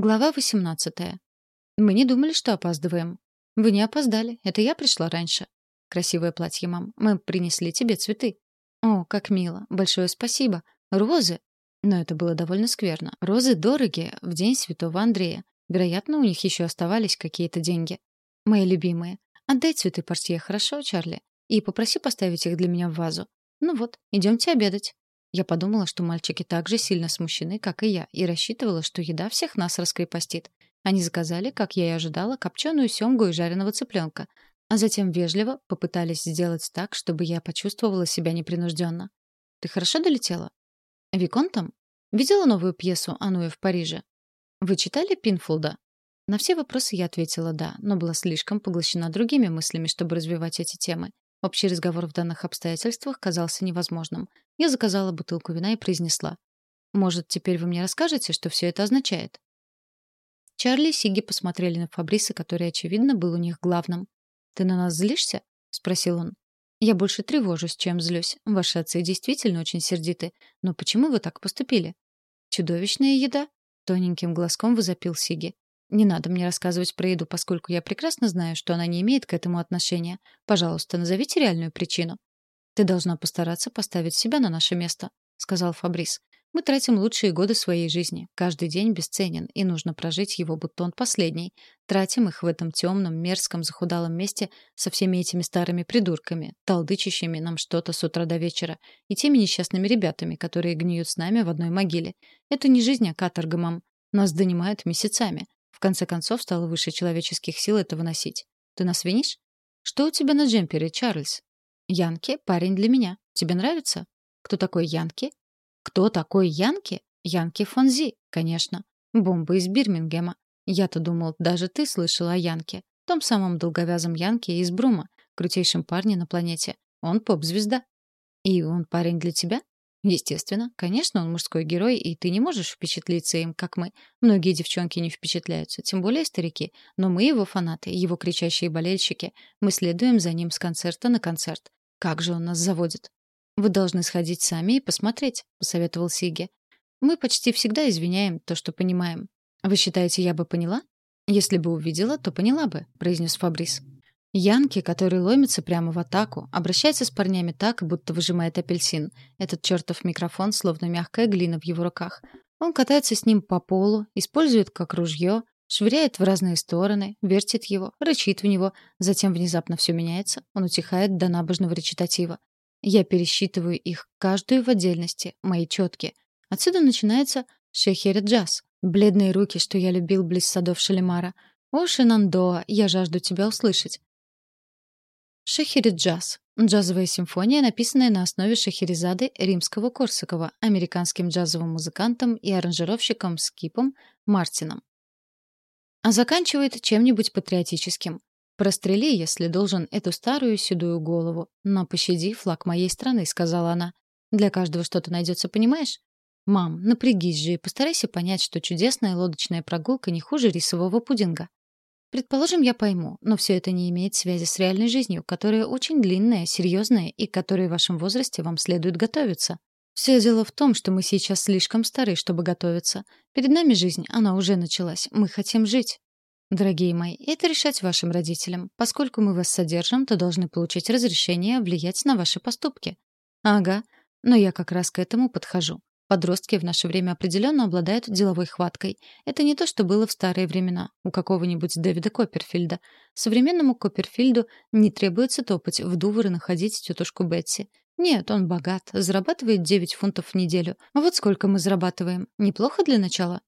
Глава 18. Мы не думали, что опаздываем. Вы не опоздали. Это я пришла раньше. Красивое платье, мам. Мы принесли тебе цветы. О, как мило. Большое спасибо. Розы. Но это было довольно скверно. Розы дорогие в день Святого Андрея. Вероятно, у них еще оставались какие-то деньги. Мои любимые, отдай цветы портье, хорошо, Чарли? И попроси поставить их для меня в вазу. Ну вот, идемте обедать. Я подумала, что мальчики так же сильно смущены, как и я, и рассчитывала, что еда всех нас раскрепостит. Они заказали, как я и ожидала, копченую семгу и жареного цыпленка, а затем вежливо попытались сделать так, чтобы я почувствовала себя непринужденно. «Ты хорошо долетела?» «Виконтом? Видела новую пьесу «Ануэ в Париже»?» «Вы читали Пинфулда?» На все вопросы я ответила «да», но была слишком поглощена другими мыслями, чтобы развивать эти темы. Общий разговор в данных обстоятельствах казался невозможным. Я заказала бутылку вина и произнесла. «Может, теперь вы мне расскажете, что все это означает?» Чарли и Сиги посмотрели на Фабриса, который, очевидно, был у них главным. «Ты на нас злишься?» — спросил он. «Я больше тревожусь, чем злюсь. Ваши отцы действительно очень сердиты. Но почему вы так поступили?» «Чудовищная еда?» — тоненьким глазком возопил Сиги. Не надо мне рассказывать про еду, поскольку я прекрасно знаю, что она не имеет к этому отношения. Пожалуйста, назовите реальную причину. Ты должна постараться поставить себя на наше место, сказал Фабрис. Мы тратим лучшие годы своей жизни. Каждый день бесценен, и нужно прожить его, будто он последний. Тратим их в этом темном, мерзком, захудалом месте со всеми этими старыми придурками, толдычащими нам что-то с утра до вечера, и теми несчастными ребятами, которые гниют с нами в одной могиле. Это не жизнь, а каторга, мам. Нас донимают месяцами. В конце концов, стало выше человеческих сил это выносить. Ты нас винишь? Что у тебя на джемпере, Чарльз? Янки — парень для меня. Тебе нравится? Кто такой Янки? Кто такой Янки? Янки Фонзи, конечно. Бомба из Бирмингема. Я-то думал, даже ты слышал о Янке. Том самом долговязом Янке из Брума, крутейшем парне на планете. Он поп-звезда. И он парень для тебя? Естественно, конечно, он мужской герой, и ты не можешь впечатлиться им, как мы. Многие девчонки не впечатляются, тем более старики. Но мы его фанаты, его кричащие болельщики. Мы следуем за ним с концерта на концерт. Как же он нас заводит? Вы должны сходить сами и посмотреть, посоветовал Сиге. Мы почти всегда извиняем то, что понимаем. Вы считаете, я бы поняла? Если бы увидела, то поняла бы, произнес Фабрис. Янки, который ломится прямо в атаку, обращается с парнями так, будто выжимает апельсин. Этот чертов микрофон словно мягкая глина в его руках. Он катается с ним по полу, использует как ружье, швыряет в разные стороны, вертит его, рычит в него, затем внезапно все меняется, он утихает до набожного речитатива. Я пересчитываю их, каждую в отдельности, мои четки. Отсюда начинается шехер джаз, бледные руки, что я любил близ садов Шалимара. О, Шинандоа, я жажду тебя услышать. Шахериджаз. Джазовая симфония, написанная на основе Шахерезады Римского-Корсакова американским джазовым музыкантом и аранжировщиком Скипом Мартином. А заканчивает чем-нибудь патриотическим. «Прострели, если должен, эту старую седую голову, но пощади флаг моей страны», — сказала она. «Для каждого что-то найдется, понимаешь? Мам, напрягись же и постарайся понять, что чудесная лодочная прогулка не хуже рисового пудинга. Предположим, я пойму, но все это не имеет связи с реальной жизнью, которая очень длинная, серьезная и к которой в вашем возрасте вам следует готовиться. Все дело в том, что мы сейчас слишком стары, чтобы готовиться. Перед нами жизнь, она уже началась. Мы хотим жить. Дорогие мои, это решать вашим родителям. Поскольку мы вас содержим, то должны получить разрешение влиять на ваши поступки. Ага, но я как раз к этому подхожу. Подростки в наше время определенно обладают деловой хваткой. Это не то, что было в старые времена у какого-нибудь Дэвида Копперфильда. Современному Копперфильду не требуется топать в Дувр и находить тетушку Бетси. Нет, он богат, зарабатывает 9 фунтов в неделю. А вот сколько мы зарабатываем? Неплохо для начала?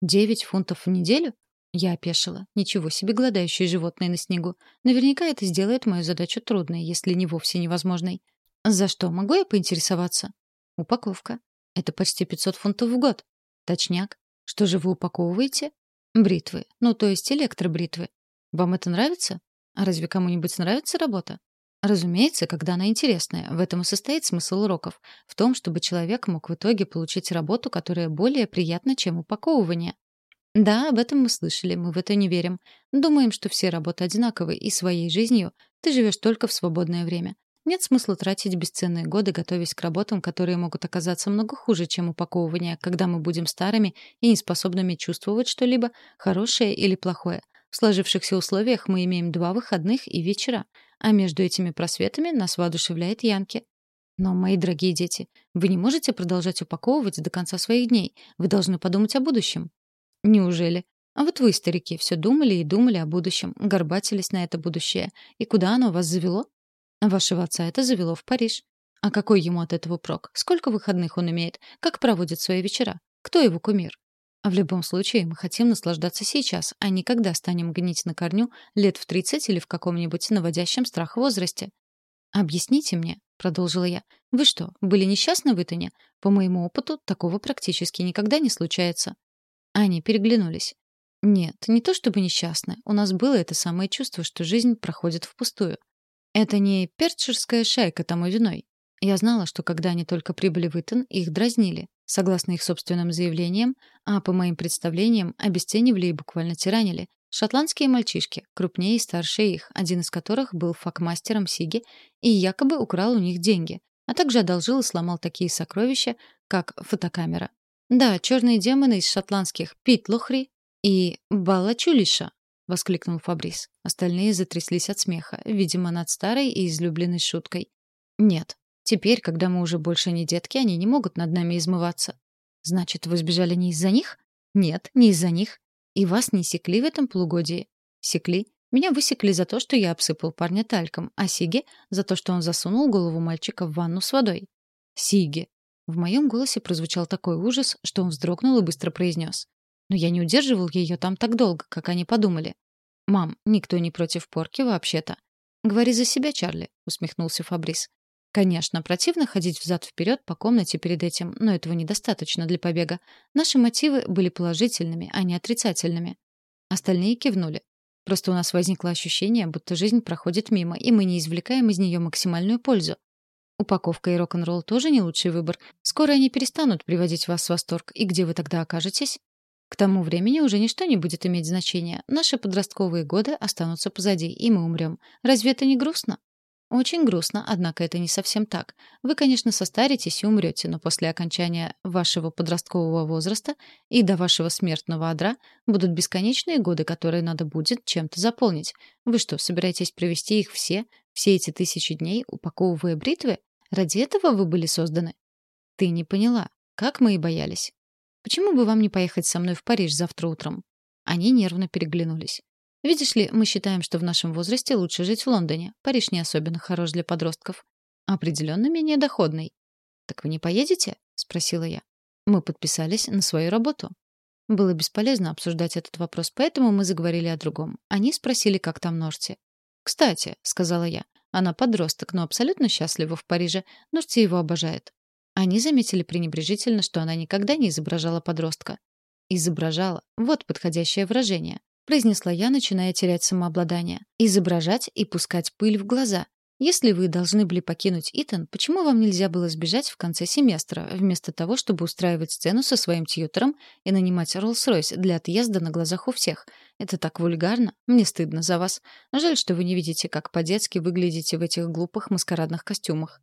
9 фунтов в неделю? Я опешила. Ничего себе голодающие животные на снегу. Наверняка это сделает мою задачу трудной, если не вовсе невозможной. За что, могу я поинтересоваться? Упаковка. Это почти 500 фунтов в год. Точняк. Что же вы упаковываете? Бритвы. Ну, то есть электробритвы. Вам это нравится? А разве кому-нибудь нравится работа? Разумеется, когда она интересная. В этом и состоит смысл уроков. В том, чтобы человек мог в итоге получить работу, которая более приятна, чем упаковывание. Да, об этом мы слышали, мы в это не верим. Думаем, что все работы одинаковы, и своей жизнью ты живешь только в свободное время. Нет смысла тратить бесценные годы, готовясь к работам, которые могут оказаться много хуже, чем упаковывание, когда мы будем старыми и неспособными чувствовать что-либо, хорошее или плохое. В сложившихся условиях мы имеем два выходных и вечера, а между этими просветами нас воодушевляет Янки. Но, мои дорогие дети, вы не можете продолжать упаковывать до конца своих дней. Вы должны подумать о будущем. Неужели? А вот вы, старики, все думали и думали о будущем, горбатились на это будущее. И куда оно вас завело? Вашего отца это завело в Париж. А какой ему от этого прок? Сколько выходных он имеет? Как проводит свои вечера? Кто его кумир? А в любом случае мы хотим наслаждаться сейчас, а не когда станем гнить на корню лет в 30 или в каком-нибудь наводящем страх возрасте. «Объясните мне», — продолжила я, — «вы что, были несчастны в Итоне? По моему опыту, такого практически никогда не случается». Они переглянулись. «Нет, не то чтобы несчастны. У нас было это самое чувство, что жизнь проходит впустую. Это не перчерская шайка тому виной. Я знала, что когда они только прибыли в Итон, их дразнили, согласно их собственным заявлениям, а по моим представлениям обесценивали и буквально тиранили. Шотландские мальчишки, крупнее и старше их, один из которых был факмастером Сиги и якобы украл у них деньги, а также одолжил и сломал такие сокровища, как фотокамера. Да, черные демоны из шотландских Пит Лохри и Балачулиша, — воскликнул Фабрис. Остальные затряслись от смеха, видимо, над старой и излюбленной шуткой. «Нет. Теперь, когда мы уже больше не детки, они не могут над нами измываться». «Значит, вы сбежали не из-за них?» «Нет, не из-за них. И вас не секли в этом полугодии?» «Секли. Меня высекли за то, что я обсыпал парня тальком, а Сиги — за то, что он засунул голову мальчика в ванну с водой». «Сиги». В моем голосе прозвучал такой ужас, что он вздрогнул и быстро произнес. Но я не удерживал ее там так долго, как они подумали. «Мам, никто не против порки вообще-то». «Говори за себя, Чарли», — усмехнулся Фабрис. Конечно, противно ходить взад-вперед по комнате перед этим, но этого недостаточно для побега. Наши мотивы были положительными, а не отрицательными. Остальные кивнули. Просто у нас возникло ощущение, будто жизнь проходит мимо, и мы не извлекаем из нее максимальную пользу. Упаковка и рок-н-ролл тоже не лучший выбор. Скоро они перестанут приводить вас в восторг, и где вы тогда окажетесь? К тому времени уже ничто не будет иметь значения. Наши подростковые годы останутся позади, и мы умрем. Разве это не грустно? Очень грустно, однако это не совсем так. Вы, конечно, состаритесь и умрете, но после окончания вашего подросткового возраста и до вашего смертного адра будут бесконечные годы, которые надо будет чем-то заполнить. Вы что, собираетесь провести их все, все эти тысячи дней, упаковывая бритвы? Ради этого вы были созданы? Ты не поняла, как мы и боялись. Почему бы вам не поехать со мной в Париж завтра утром?» Они нервно переглянулись. «Видишь ли, мы считаем, что в нашем возрасте лучше жить в Лондоне. Париж не особенно хорош для подростков. Определенно менее доходный». «Так вы не поедете?» — спросила я. Мы подписались на свою работу. Было бесполезно обсуждать этот вопрос, поэтому мы заговорили о другом. Они спросили, как там Норти. «Кстати», — сказала я, — «она подросток, но абсолютно счастлива в Париже. Норти его обожает. Они заметили пренебрежительно, что она никогда не изображала подростка. «Изображала» — вот подходящее выражение. Произнесла я, начиная терять самообладание. «Изображать и пускать пыль в глаза. Если вы должны были покинуть Итан, почему вам нельзя было сбежать в конце семестра, вместо того, чтобы устраивать сцену со своим тьютором и нанимать Роллс-Ройс для отъезда на глазах у всех? Это так вульгарно. Мне стыдно за вас. Жаль, что вы не видите, как по-детски выглядите в этих глупых маскарадных костюмах.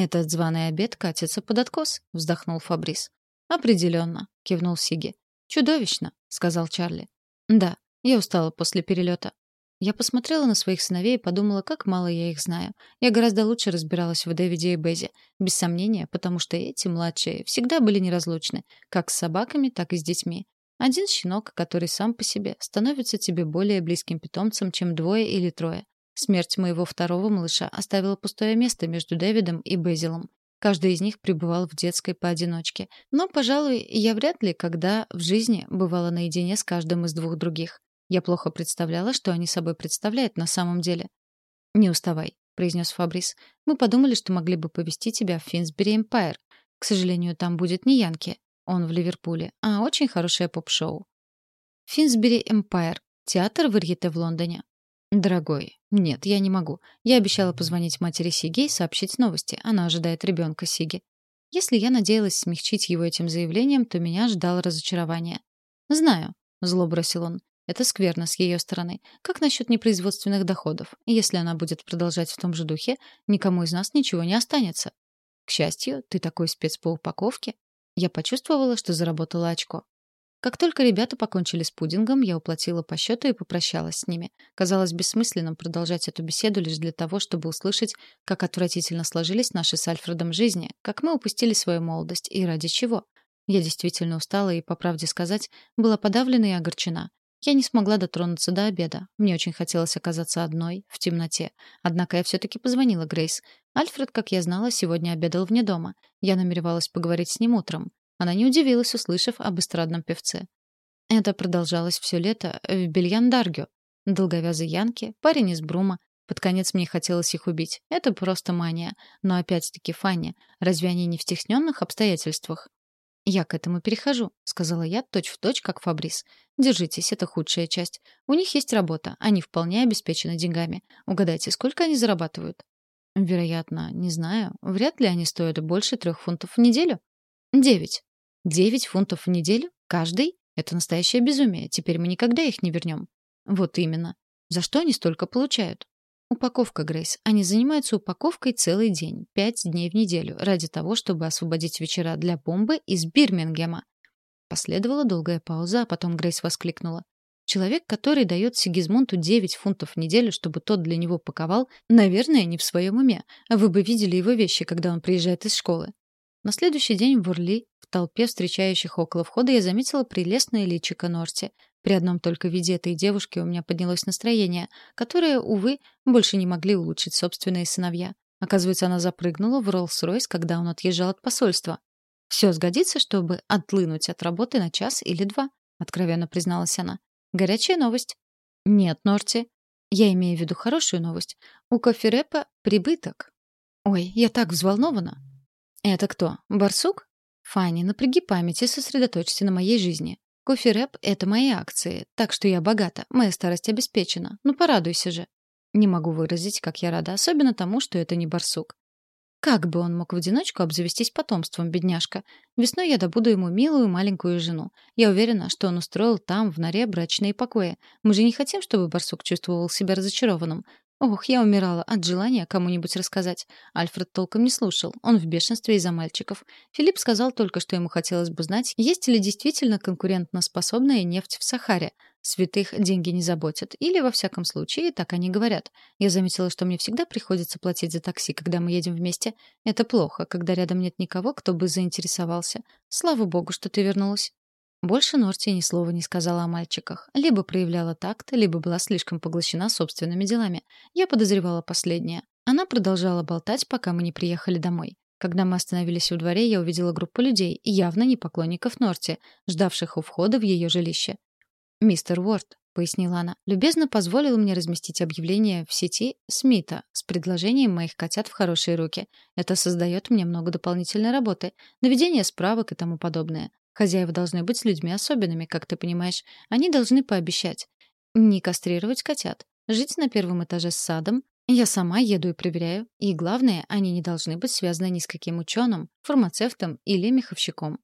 «Этот званый обед катится под откос», — вздохнул Фабрис. «Определенно», — кивнул Сиги. «Чудовищно», — сказал Чарли. «Да, я устала после перелета». Я посмотрела на своих сыновей и подумала, как мало я их знаю. Я гораздо лучше разбиралась в Дэвиде и Безе. Без сомнения, потому что эти, младшие, всегда были неразлучны. Как с собаками, так и с детьми. Один щенок, который сам по себе, становится тебе более близким питомцем, чем двое или трое. Смерть моего второго малыша оставила пустое место между Дэвидом и Безилом. Каждый из них пребывал в детской поодиночке. Но, пожалуй, я вряд ли когда в жизни бывала наедине с каждым из двух других. Я плохо представляла, что они собой представляют на самом деле. «Не уставай», — произнес Фабрис. «Мы подумали, что могли бы повести тебя в Финсбери Эмпайр. К сожалению, там будет не Янки, он в Ливерпуле, а очень хорошее поп-шоу». Финсбери Эмпайр — театр Варьете в Лондоне. «Дорогой, нет, я не могу. Я обещала позвонить матери Сиги и сообщить новости. Она ожидает ребенка Сиги. Если я надеялась смягчить его этим заявлением, то меня ждало разочарование. «Знаю», — зло бросил он. Это скверно с ее стороны. Как насчет непроизводственных доходов? Если она будет продолжать в том же духе, никому из нас ничего не останется. К счастью, ты такой спец по упаковке. Я почувствовала, что заработала очко. Как только ребята покончили с пудингом, я уплатила по счету и попрощалась с ними. Казалось бессмысленным продолжать эту беседу лишь для того, чтобы услышать, как отвратительно сложились наши с Альфредом жизни, как мы упустили свою молодость и ради чего. Я действительно устала и, по правде сказать, была подавлена и огорчена. Я не смогла дотронуться до обеда. Мне очень хотелось оказаться одной, в темноте. Однако я все-таки позвонила Грейс. Альфред, как я знала, сегодня обедал вне дома. Я намеревалась поговорить с ним утром. Она не удивилась, услышав об эстрадном певце. Это продолжалось все лето в Бельяндаргю. Долговязые янки, парень из Брума. Под конец мне хотелось их убить. Это просто мания. Но опять-таки, Фанни, разве они не в стесненных обстоятельствах? «Я к этому перехожу», — сказала я точь-в-точь, точь, как Фабрис. «Держитесь, это худшая часть. У них есть работа, они вполне обеспечены деньгами. Угадайте, сколько они зарабатывают?» «Вероятно, не знаю. Вряд ли они стоят больше трех фунтов в неделю». «Девять». Девять фунтов в неделю? Каждый? Это настоящее безумие. Теперь мы никогда их не вернем. Вот именно. За что они столько получают? Упаковка, Грейс. Они занимаются упаковкой целый день, пять дней в неделю, ради того, чтобы освободить вечера для бомбы из Бирмингема. Последовала долгая пауза, а потом Грейс воскликнула. Человек, который дает Сигизмунту 9 фунтов в неделю, чтобы тот для него паковал, наверное, не в своем уме. Вы бы видели его вещи, когда он приезжает из школы. На следующий день в Урли, в толпе встречающих около входа, я заметила прелестное личико Норти. При одном только виде этой девушки у меня поднялось настроение, которое, увы, больше не могли улучшить собственные сыновья. Оказывается, она запрыгнула в Роллс-Ройс, когда он отъезжал от посольства. «Все сгодится, чтобы отлынуть от работы на час или два», — откровенно призналась она. «Горячая новость». «Нет, Норти. Я имею в виду хорошую новость. У кофе-рэпа прибыток». «Ой, я так взволнована. «Это кто? Барсук?» «Фанни, напряги память и сосредоточься на моей жизни. Кофе-рэп — это мои акции, так что я богата, моя старость обеспечена. Ну, порадуйся же». Не могу выразить, как я рада, особенно тому, что это не барсук. Как бы он мог в одиночку обзавестись потомством, бедняжка? Весной я добуду ему милую маленькую жену. Я уверена, что он устроил там, в норе, брачные покои. Мы же не хотим, чтобы барсук чувствовал себя разочарованным. Ох, я умирала от желания кому-нибудь рассказать. Альфред толком не слушал. Он в бешенстве из-за мальчиков. Филипп сказал только, что ему хотелось бы знать, есть ли действительно конкурентноспособная нефть в Сахаре. Святых деньги не заботят. Или, во всяком случае, так они говорят. Я заметила, что мне всегда приходится платить за такси, когда мы едем вместе. Это плохо, когда рядом нет никого, кто бы заинтересовался. Слава богу, что ты вернулась. Больше Норти ни слова не сказала о мальчиках. Либо проявляла такт, либо была слишком поглощена собственными делами. Я подозревала последнее. Она продолжала болтать, пока мы не приехали домой. Когда мы остановились у дворе, я увидела группу людей, явно не поклонников Норти, ждавших у входа в ее жилище. «Мистер Уорд», — пояснила она, — любезно позволил мне разместить объявление в сети Смита с предложением моих котят в хорошие руки. Это создает мне много дополнительной работы, наведение справок и тому подобное. Хозяева должны быть с людьми особенными, как ты понимаешь. Они должны пообещать. Не кастрировать котят. Жить на первом этаже с садом. Я сама еду и проверяю. И главное, они не должны быть связаны ни с каким ученым, фармацевтом или меховщиком.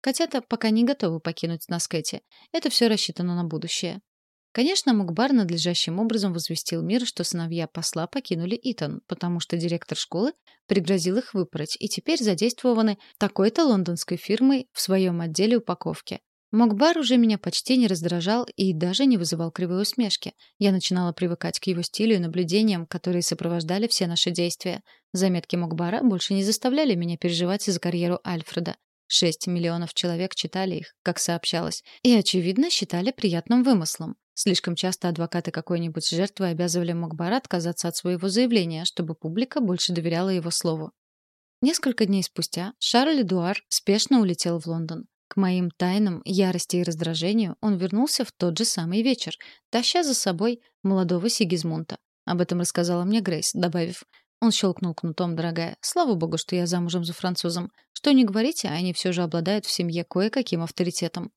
Котята пока не готовы покинуть нас Кэти. Это все рассчитано на будущее. Конечно, Мукбар надлежащим образом возвестил мир, что сыновья посла покинули Итон, потому что директор школы пригрозил их выпороть, и теперь задействованы такой-то лондонской фирмой в своем отделе упаковки. Мокбар уже меня почти не раздражал и даже не вызывал кривой усмешки. Я начинала привыкать к его стилю и наблюдениям, которые сопровождали все наши действия. Заметки Мокбара больше не заставляли меня переживать за карьеру Альфреда. Шесть миллионов человек читали их, как сообщалось, и, очевидно, считали приятным вымыслом. Слишком часто адвокаты какой-нибудь жертвы обязывали Мокбара отказаться от своего заявления, чтобы публика больше доверяла его слову. Несколько дней спустя Шарль Эдуар спешно улетел в Лондон. К моим тайнам, ярости и раздражению он вернулся в тот же самый вечер, таща за собой молодого Сигизмунта. Об этом рассказала мне Грейс, добавив, он щелкнул кнутом, дорогая. Слава богу, что я замужем за французом. Что не говорите, они все же обладают в семье кое-каким авторитетом.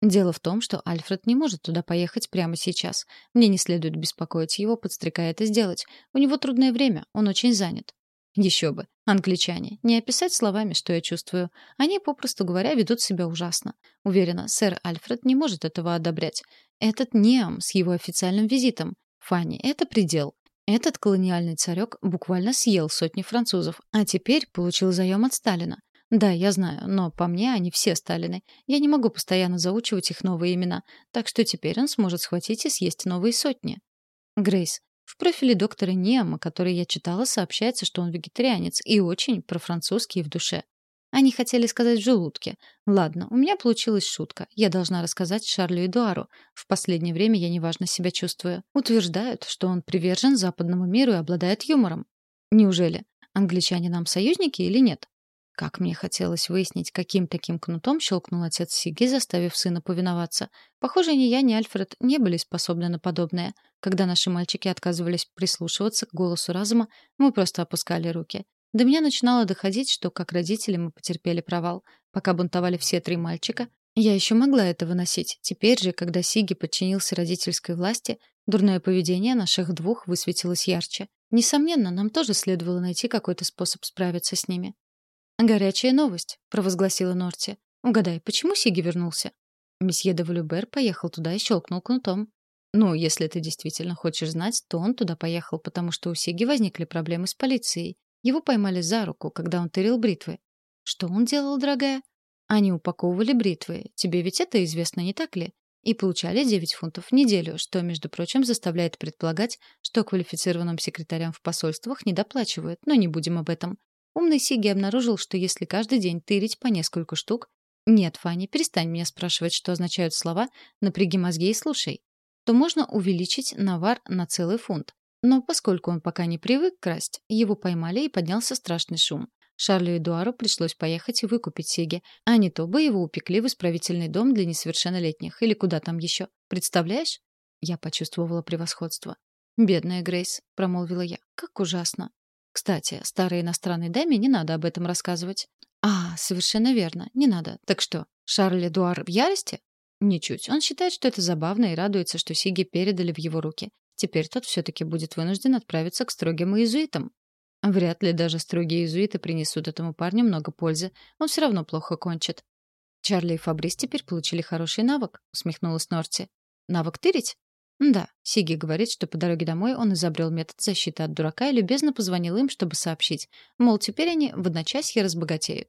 Дело в том, что Альфред не может туда поехать прямо сейчас. Мне не следует беспокоить его, подстрекая это сделать. У него трудное время, он очень занят. Еще бы. Англичане. Не описать словами, что я чувствую. Они, попросту говоря, ведут себя ужасно. Уверена, сэр Альфред не может этого одобрять. Этот Неам с его официальным визитом. Фанни, это предел. Этот колониальный царек буквально съел сотни французов, а теперь получил заем от Сталина. Да, я знаю, но по мне они все Сталины. Я не могу постоянно заучивать их новые имена, так что теперь он сможет схватить и съесть новые сотни. Грейс, в профиле доктора Ниама, который я читала, сообщается, что он вегетарианец и очень профранцузский в душе. Они хотели сказать в желудке. Ладно, у меня получилась шутка. Я должна рассказать Шарлю Эдуару. В последнее время я неважно себя чувствую. Утверждают, что он привержен западному миру и обладает юмором. Неужели? Англичане нам союзники или нет? Как мне хотелось выяснить, каким таким кнутом щелкнул отец Сиги, заставив сына повиноваться. Похоже, ни я, ни Альфред не были способны на подобное. Когда наши мальчики отказывались прислушиваться к голосу разума, мы просто опускали руки. До меня начинало доходить, что как родители мы потерпели провал. Пока бунтовали все три мальчика, я еще могла это выносить. Теперь же, когда Сиги подчинился родительской власти, дурное поведение наших двух высветилось ярче. Несомненно, нам тоже следовало найти какой-то способ справиться с ними. «Горячая новость», — провозгласила Норти. «Угадай, почему Сиги вернулся?» Месье де Валюбер поехал туда и щелкнул кнутом. «Ну, если ты действительно хочешь знать, то он туда поехал, потому что у Сиги возникли проблемы с полицией. Его поймали за руку, когда он тырил бритвы. Что он делал, дорогая? Они упаковывали бритвы. Тебе ведь это известно, не так ли? И получали 9 фунтов в неделю, что, между прочим, заставляет предполагать, что квалифицированным секретарям в посольствах недоплачивают, но не будем об этом. Умный Сиги обнаружил, что если каждый день тырить по несколько штук... Нет, Фанни, перестань меня спрашивать, что означают слова, напряги мозги и слушай. То можно увеличить навар на целый фунт. Но поскольку он пока не привык красть, его поймали и поднялся страшный шум. Шарлю Эдуару пришлось поехать и выкупить Сиги, а не то бы его упекли в исправительный дом для несовершеннолетних или куда там еще. Представляешь? Я почувствовала превосходство. «Бедная Грейс», — промолвила я, — «как ужасно». Кстати, старой иностранной даме не надо об этом рассказывать. А, совершенно верно, не надо. Так что, Шарль Эдуар в ярости? Ничуть. Он считает, что это забавно и радуется, что Сиги передали в его руки. Теперь тот все-таки будет вынужден отправиться к строгим иезуитам. Вряд ли даже строгие иезуиты принесут этому парню много пользы. Он все равно плохо кончит. Чарли и Фабрис теперь получили хороший навык, усмехнулась Норти. Навык тырить? Да, Сиги говорит, что по дороге домой он изобрел метод защиты от дурака и любезно позвонил им, чтобы сообщить, мол, теперь они в одночасье разбогатеют.